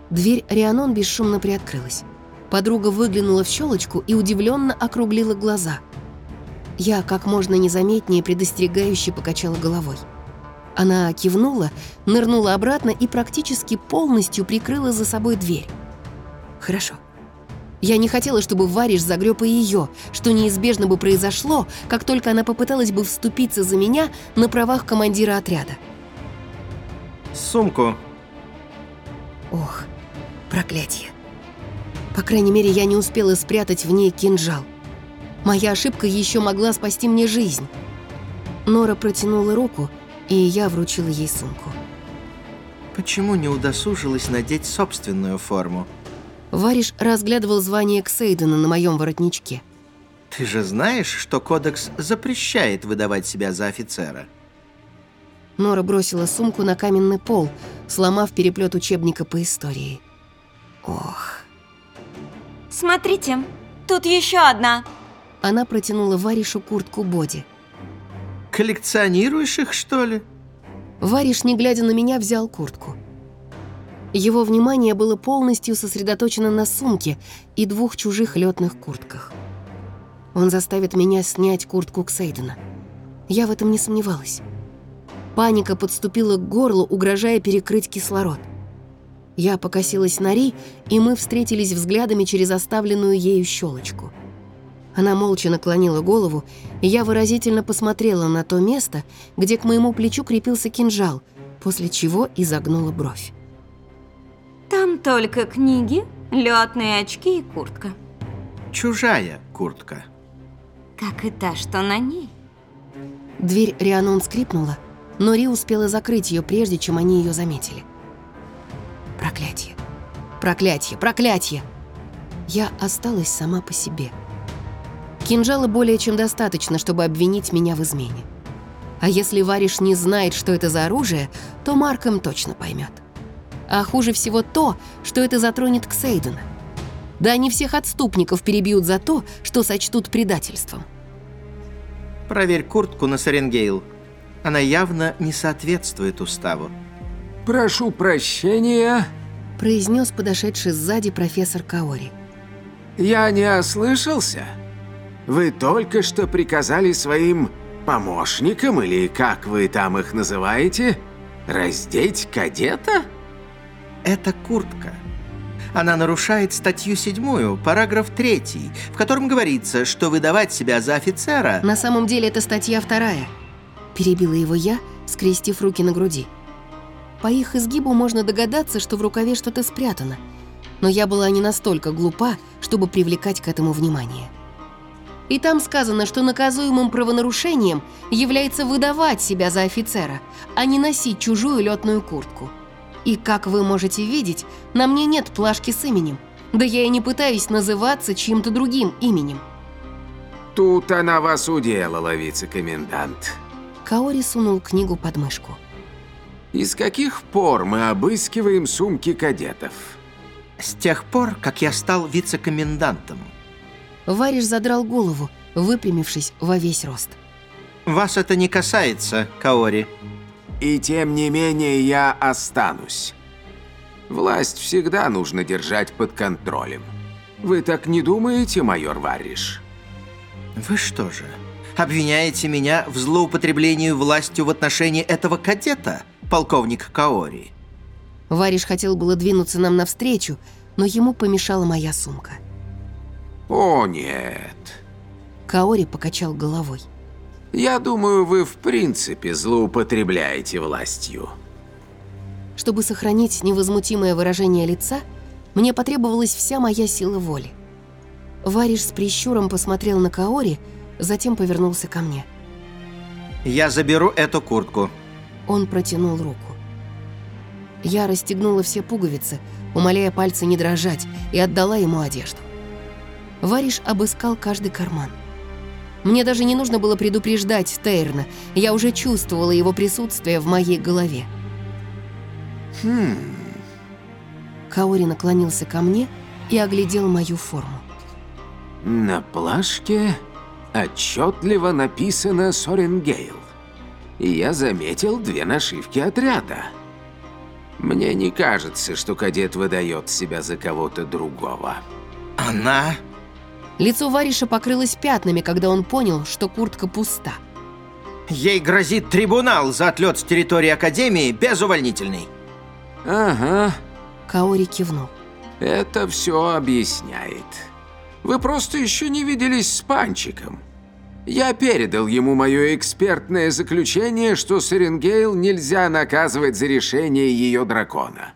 Дверь Рианон бесшумно приоткрылась. Подруга выглянула в щелочку и удивленно округлила глаза. Я как можно незаметнее предостерегающе покачала головой. Она кивнула, нырнула обратно и практически полностью прикрыла за собой дверь. Хорошо. Я не хотела, чтобы Вариш загреб и ее, что неизбежно бы произошло, как только она попыталась бы вступиться за меня на правах командира отряда. Сумку. Ох, проклятие. По крайней мере, я не успела спрятать в ней кинжал. Моя ошибка еще могла спасти мне жизнь. Нора протянула руку, и я вручила ей сумку. Почему не удосужилась надеть собственную форму? Вариш разглядывал звание Ксейдена на моем воротничке. Ты же знаешь, что кодекс запрещает выдавать себя за офицера. Нора бросила сумку на каменный пол, сломав переплет учебника по истории. Ох. Смотрите, тут еще одна. Она протянула Варишу куртку Боди. Коллекционируешь их, что ли? Вариш, не глядя на меня, взял куртку. Его внимание было полностью сосредоточено на сумке и двух чужих летных куртках. Он заставит меня снять куртку Ксейдена. Я в этом не сомневалась. Паника подступила к горлу, угрожая перекрыть кислород. Я покосилась на Ри, и мы встретились взглядами через оставленную ею щелочку. Она молча наклонила голову, и я выразительно посмотрела на то место, где к моему плечу крепился кинжал, после чего изогнула бровь. Там только книги, летные очки и куртка. Чужая куртка. Как и та, что на ней. Дверь Рианон скрипнула, но Ри успела закрыть ее, прежде чем они ее заметили. Проклятие. Проклятие, проклятие. Я осталась сама по себе. Кинжала более чем достаточно, чтобы обвинить меня в измене. А если Вариш не знает, что это за оружие, то Марком точно поймет. А хуже всего то, что это затронет Ксейдена. Да они всех отступников перебьют за то, что сочтут предательством. Проверь куртку на Саренгейл. Она явно не соответствует уставу. «Прошу прощения», — произнес подошедший сзади профессор Каори. «Я не ослышался? Вы только что приказали своим помощникам, или как вы там их называете, раздеть кадета?» Это куртка. Она нарушает статью 7, параграф 3, в котором говорится, что выдавать себя за офицера... На самом деле это статья вторая. Перебила его я, скрестив руки на груди. По их изгибу можно догадаться, что в рукаве что-то спрятано. Но я была не настолько глупа, чтобы привлекать к этому внимание. И там сказано, что наказуемым правонарушением является выдавать себя за офицера, а не носить чужую летную куртку. И, как вы можете видеть, на мне нет плашки с именем. Да я и не пытаюсь называться чьим-то другим именем. Тут она вас уделала, вице-комендант. Каори сунул книгу под мышку. И с каких пор мы обыскиваем сумки кадетов? С тех пор, как я стал вице-комендантом. Вариш задрал голову, выпрямившись во весь рост. Вас это не касается, Каори. И тем не менее я останусь. Власть всегда нужно держать под контролем. Вы так не думаете, майор Вариш? Вы что же, обвиняете меня в злоупотреблении властью в отношении этого кадета, полковник Каори? Вариш хотел было двинуться нам навстречу, но ему помешала моя сумка. О, нет. Каори покачал головой. Я думаю, вы в принципе злоупотребляете властью. Чтобы сохранить невозмутимое выражение лица, мне потребовалась вся моя сила воли. Вариш с прищуром посмотрел на Каори, затем повернулся ко мне. Я заберу эту куртку. Он протянул руку. Я расстегнула все пуговицы, умоляя пальцы не дрожать, и отдала ему одежду. Вариш обыскал каждый карман. Мне даже не нужно было предупреждать Тейрна, я уже чувствовала его присутствие в моей голове. Хм, Каори наклонился ко мне и оглядел мою форму. на плашке отчетливо написано «Соренгейл». И я заметил две нашивки отряда. Мне не кажется, что кадет выдает себя за кого-то другого. Она... Лицо Вариша покрылось пятнами, когда он понял, что куртка пуста. Ей грозит трибунал за отлет с территории Академии без увольнительной. Ага, Каори кивнул. это все объясняет. Вы просто еще не виделись с Панчиком. Я передал ему мое экспертное заключение, что Серенгейл нельзя наказывать за решение ее дракона.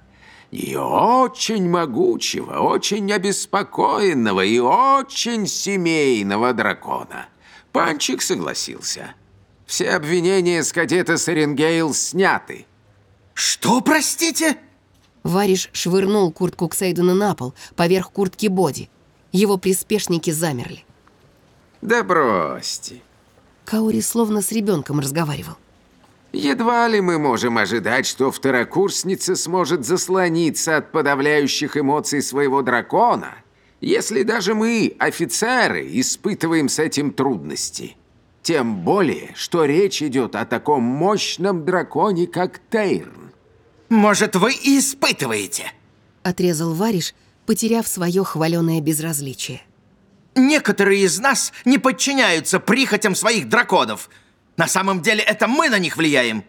Ее очень могучего, очень обеспокоенного и очень семейного дракона. Панчик согласился. Все обвинения с кадета Серенгейл сняты. Что, простите? Вариш швырнул куртку Ксейдена на пол, поверх куртки Боди. Его приспешники замерли. Да бросьте. Каори словно с ребенком разговаривал. Едва ли мы можем ожидать, что второкурсница сможет заслониться от подавляющих эмоций своего дракона, если даже мы, офицеры, испытываем с этим трудности. Тем более, что речь идет о таком мощном драконе, как Тейрн. Может, вы и испытываете? Отрезал Вариш, потеряв свое хваленое безразличие. Некоторые из нас не подчиняются прихотям своих драконов. На самом деле это мы на них влияем.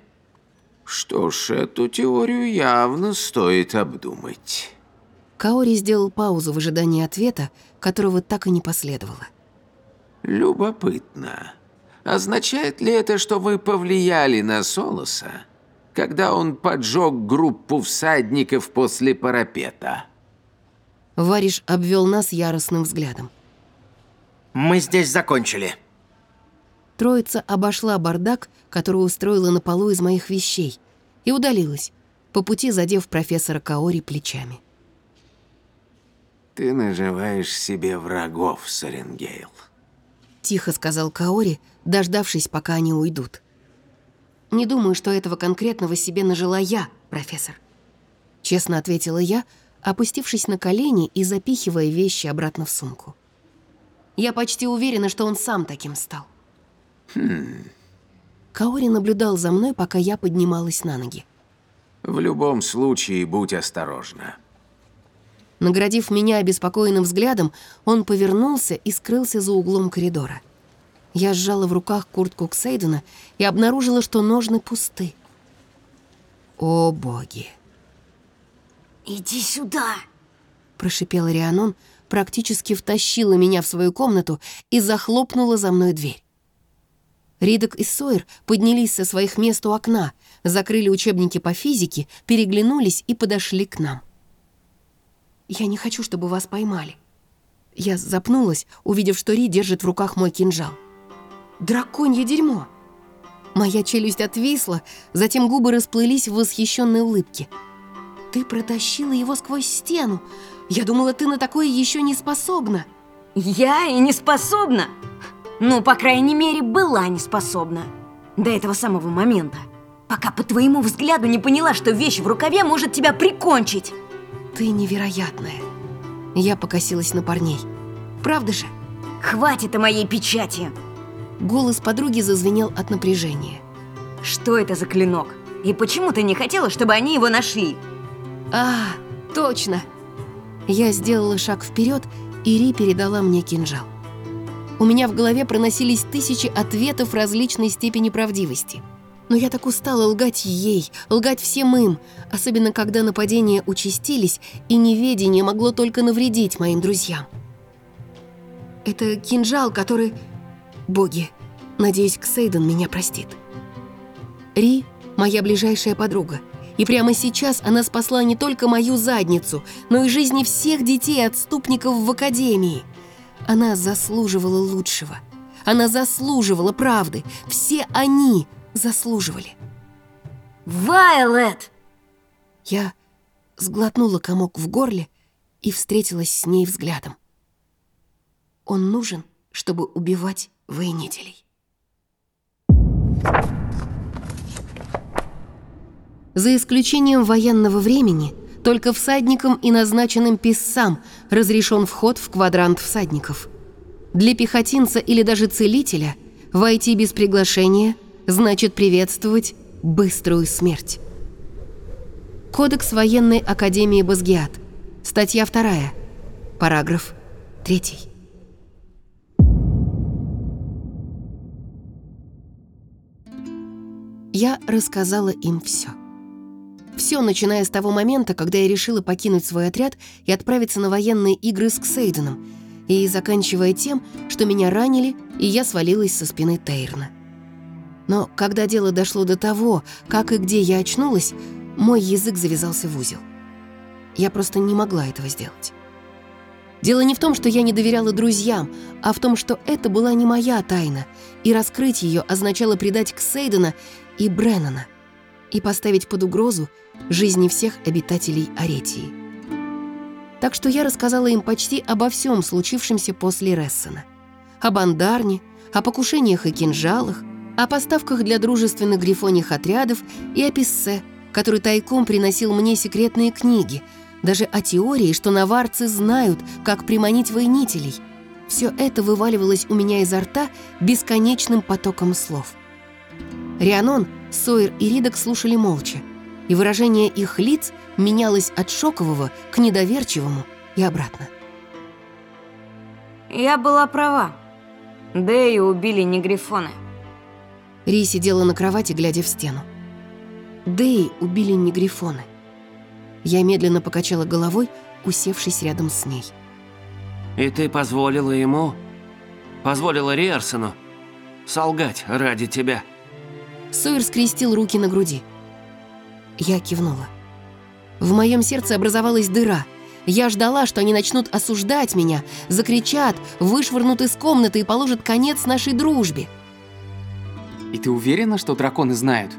Что ж, эту теорию явно стоит обдумать. Каори сделал паузу в ожидании ответа, которого так и не последовало. Любопытно. Означает ли это, что вы повлияли на Солоса, когда он поджег группу всадников после парапета? Вариш обвел нас яростным взглядом. Мы здесь закончили. Троица обошла бардак, который устроила на полу из моих вещей, и удалилась, по пути задев профессора Каори плечами. Ты наживаешь себе врагов, Саренгейл. Тихо сказал Каори, дождавшись, пока они уйдут. «Не думаю, что этого конкретного себе нажила я, профессор». Честно ответила я, опустившись на колени и запихивая вещи обратно в сумку. Я почти уверена, что он сам таким стал. Хм, Каори наблюдал за мной, пока я поднималась на ноги. в любом случае будь осторожна. Наградив меня обеспокоенным взглядом, он повернулся и скрылся за углом коридора. Я сжала в руках куртку Ксейдена и обнаружила, что ножны пусты. О, боги! Иди сюда. Прошипела Рианон, практически втащила меня в свою комнату и захлопнула за мной дверь. Ридок и Сойер поднялись со своих мест у окна, закрыли учебники по физике, переглянулись и подошли к нам. «Я не хочу, чтобы вас поймали». Я запнулась, увидев, что Ри держит в руках мой кинжал. «Драконье дерьмо!» Моя челюсть отвисла, затем губы расплылись в восхищенной улыбке. «Ты протащила его сквозь стену. Я думала, ты на такое еще не способна». Я и не способна. Ну, по крайней мере, была не способна. До этого самого момента. Пока по твоему взгляду не поняла, что вещь в рукаве может тебя прикончить. «Ты невероятная». Я покосилась на парней. «Правда же?» Хватит о моей печати. Голос подруги зазвенел от напряжения. Что это за клинок? И почему ты не хотела, чтобы они его нашли? «А, точно!» Я сделала шаг вперед, и Ри передала мне кинжал. У меня в голове проносились тысячи ответов различной степени правдивости. Но я так устала лгать ей, лгать всем им, особенно когда нападения участились, и неведение могло только навредить моим друзьям. Это кинжал, который... Боги, надеюсь, Ксейден меня простит. Ри – моя ближайшая подруга, и прямо сейчас она спасла не только мою задницу, но и жизни всех детей-отступников в Академии. Она заслуживала лучшего. Она заслуживала правды. Все они заслуживали. Вайлет! Я сглотнула комок в горле и встретилась с ней взглядом. Он нужен, чтобы убивать воинителей. За исключением военного времени, только всадникам и назначенным писцам разрешен вход в квадрант всадников. Для пехотинца или даже целителя войти без приглашения значит приветствовать быструю смерть. Кодекс военной академии Базгиат. Статья 2. Параграф 3. Я рассказала им все. Все, начиная с того момента, когда я решила покинуть свой отряд и отправиться на военные игры с Ксейденом, и заканчивая тем, что меня ранили, и я свалилась со спины Тейрна. Но когда дело дошло до того, как и где я очнулась, мой язык завязался в узел. Я просто не могла этого сделать. Дело не в том, что я не доверяла друзьям, а в том, что это была не моя тайна, и раскрыть ее означало предать Ксейдена и Бреннана и поставить под угрозу жизни всех обитателей Аретии. Так что я рассказала им почти обо всем случившемся после Рессена. О Бандарне, о покушениях и кинжалах, о поставках для дружественных грифоних отрядов и о Писсе, который тайком приносил мне секретные книги, даже о теории, что наварцы знают, как приманить воинителей. Все это вываливалось у меня изо рта бесконечным потоком слов. Рианон, Сойер и Ридок слушали молча, и выражение их лиц менялось от шокового к недоверчивому и обратно. Я была права. Дэю убили не грифоны. Ри сидела на кровати, глядя в стену. Дэи убили не грифоны. Я медленно покачала головой, усевшись рядом с ней. И ты позволила ему, позволила Риарсону солгать ради тебя. Сойер скрестил руки на груди. Я кивнула. В моем сердце образовалась дыра. Я ждала, что они начнут осуждать меня, закричат, вышвырнут из комнаты и положат конец нашей дружбе. И ты уверена, что драконы знают?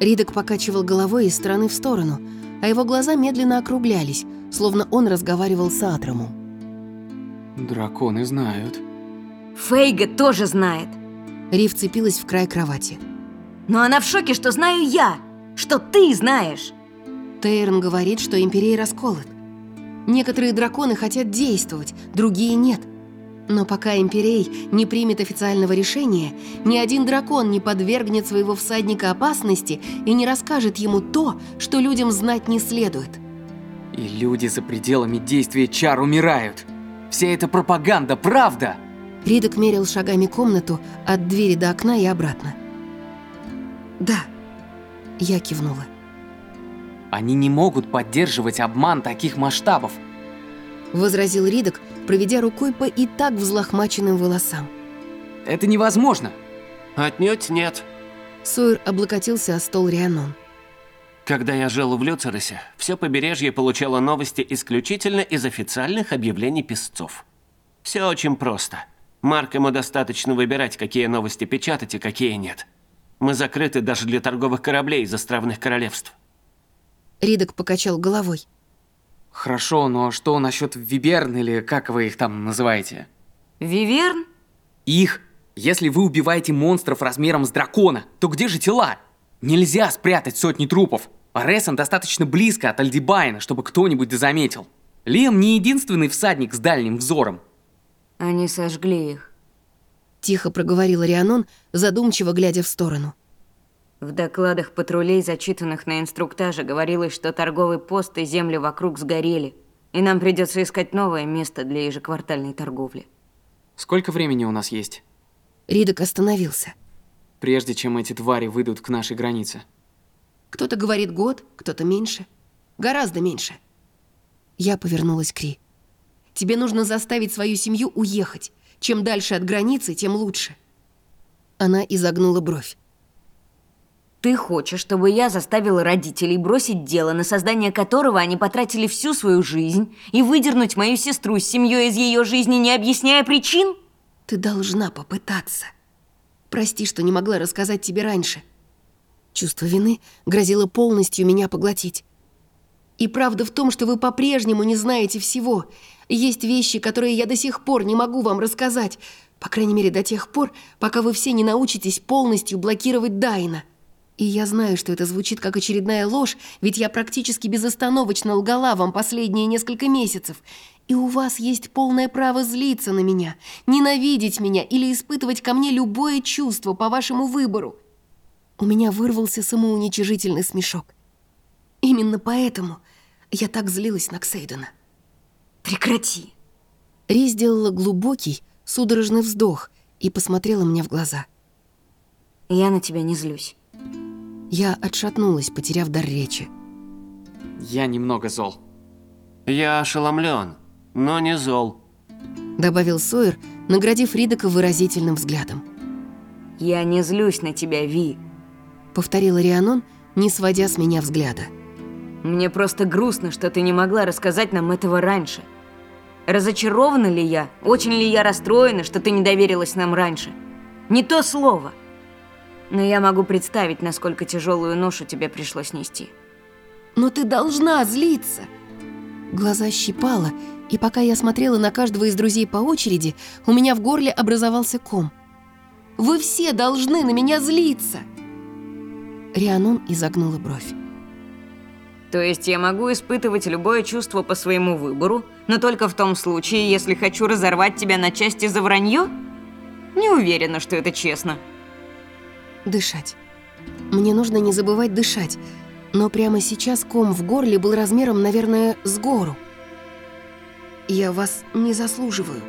Ридок покачивал головой из стороны в сторону, а его глаза медленно округлялись, словно он разговаривал с Атромом. Драконы знают. Фейга тоже знает. Ри вцепилась в край кровати. Но она в шоке, что знаю я, что ты знаешь. Тейрон говорит, что Империя расколот. Некоторые драконы хотят действовать, другие нет. Но пока Имперей не примет официального решения, ни один дракон не подвергнет своего всадника опасности и не расскажет ему то, что людям знать не следует. И люди за пределами действия чар умирают. Вся эта пропаганда, правда? Ридок мерил шагами комнату от двери до окна и обратно. «Да», — я кивнула. Они не могут поддерживать обман таких масштабов. Возразил Ридок, проведя рукой по и так взлохмаченным волосам. Это невозможно. Отнюдь нет. Сойер облокотился о стол Рианон. Когда я жил в Люцеросе, все побережье получало новости исключительно из официальных объявлений писцов. Все очень просто. Маркому достаточно выбирать, какие новости печатать и какие нет. Мы закрыты даже для торговых кораблей из островных королевств. Ридок покачал головой. Хорошо, но что насчет Виберн или как вы их там называете? Виверн? Их. Если вы убиваете монстров размером с дракона, то где же тела? Нельзя спрятать сотни трупов. А Рессон достаточно близко от Альдибайна, чтобы кто-нибудь заметил. Лем не единственный всадник с дальним взором. Они сожгли их. Тихо проговорила Рианон, задумчиво глядя в сторону. В докладах патрулей, зачитанных на инструктаже, говорилось, что торговый пост и земли вокруг сгорели, и нам придется искать новое место для ежеквартальной торговли. Сколько времени у нас есть? Ридок остановился. Прежде чем эти твари выйдут к нашей границе. Кто-то говорит год, кто-то меньше. Гораздо меньше. Я повернулась к Ри. Тебе нужно заставить свою семью уехать. Чем дальше от границы, тем лучше. Она изогнула бровь. Ты хочешь, чтобы я заставила родителей бросить дело, на создание которого они потратили всю свою жизнь, и выдернуть мою сестру с семьей из ее жизни, не объясняя причин? Ты должна попытаться. Прости, что не могла рассказать тебе раньше. Чувство вины грозило полностью меня поглотить. И правда в том, что вы по-прежнему не знаете всего. Есть вещи, которые я до сих пор не могу вам рассказать. По крайней мере, до тех пор, пока вы все не научитесь полностью блокировать Дайна. И я знаю, что это звучит как очередная ложь, ведь я практически безостановочно лгала вам последние несколько месяцев. И у вас есть полное право злиться на меня, ненавидеть меня или испытывать ко мне любое чувство по вашему выбору. У меня вырвался самоуничижительный смешок. Именно поэтому я так злилась на Ксейдена. Прекрати. Ри сделала глубокий, судорожный вздох и посмотрела мне в глаза. Я на тебя не злюсь. Я отшатнулась, потеряв дар речи. Я немного зол. Я ошеломлен, но не зол. Добавил Сойер, наградив Ридока выразительным взглядом. Я не злюсь на тебя, Ви. Повторила Рианон, не сводя с меня взгляда. Мне просто грустно, что ты не могла рассказать нам этого раньше. Разочарована ли я? Очень ли я расстроена, что ты не доверилась нам раньше? Не то слово. Но я могу представить, насколько тяжелую ношу тебе пришлось нести. Но ты должна злиться. Глаза щипало, и пока я смотрела на каждого из друзей по очереди, у меня в горле образовался ком. Вы все должны на меня злиться. Рианон изогнула бровь. То есть я могу испытывать любое чувство по своему выбору, но только в том случае, если хочу разорвать тебя на части за вранье? Не уверена, что это честно. Дышать. Мне нужно не забывать дышать, но прямо сейчас ком в горле был размером, наверное, с гору. Я вас не заслуживаю.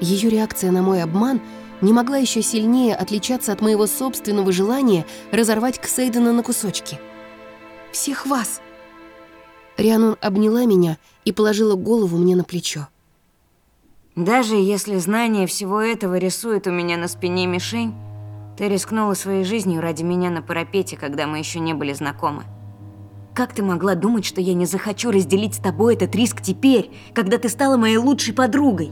Ее реакция на мой обман не могла еще сильнее отличаться от моего собственного желания разорвать Ксейдена на кусочки. Всех вас. Рианон обняла меня и положила голову мне на плечо. Даже если знание всего этого рисует у меня на спине мишень, ты рискнула своей жизнью ради меня на парапете, когда мы еще не были знакомы. Как ты могла думать, что я не захочу разделить с тобой этот риск теперь, когда ты стала моей лучшей подругой?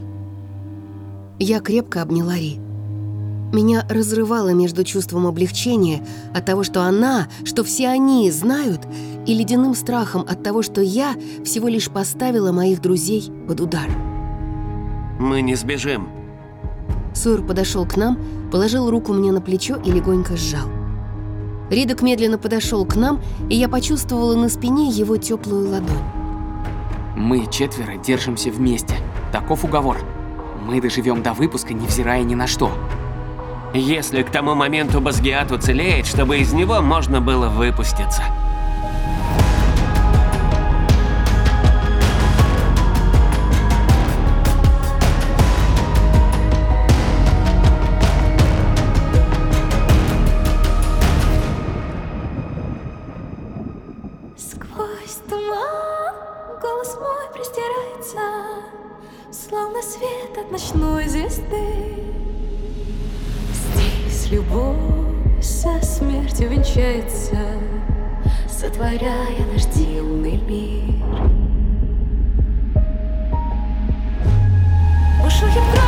Я крепко обняла Ри. Меня разрывало между чувством облегчения от того, что она, что все они знают, и ледяным страхом от того, что я всего лишь поставила моих друзей под удар. Мы не сбежим. Сойер подошел к нам, положил руку мне на плечо и легонько сжал. Ридок медленно подошел к нам, и я почувствовала на спине его теплую ладонь. Мы четверо держимся вместе. Таков уговор. Мы доживем до выпуска, невзирая ни на что. Если к тому моменту Базгиат уцелеет, чтобы из него можно было выпуститься. Сквозь туман голос мой простирается, Словно свет от ночной звезды любовь со смертью венчается, Сотворяя наш дивный мир. Бушует